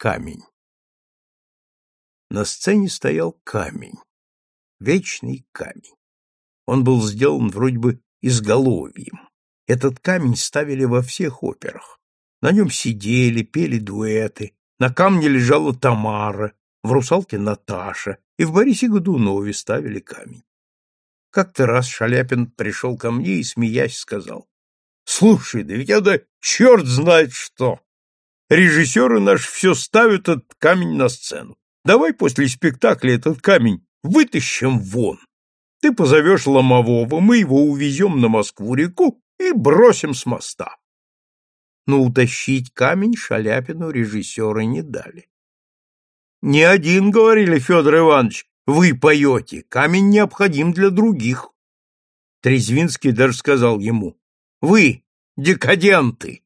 Камень. На сцене стоял камень, вечный камень. Он был сделан вроде бы изголовьем. Этот камень ставили во всех операх. На нем сидели, пели дуэты, на камне лежала Тамара, в «Русалке» Наташа, и в «Борисе Годунове» ставили камень. Как-то раз Шаляпин пришел ко мне и, смеясь, сказал, «Слушай, да ведь это черт знает что! Режиссеры наши все ставят этот камень на сцену. Давай после спектакля этот камень вытащим вон. Ты позовешь Ломового, мы его увезем на Москву-реку и бросим с моста. Но утащить камень Шаляпину режиссеры не дали. Не один, говорили, Федор Иванович, вы поете, камень необходим для других. Трезвинский даже сказал ему, вы, декаденты,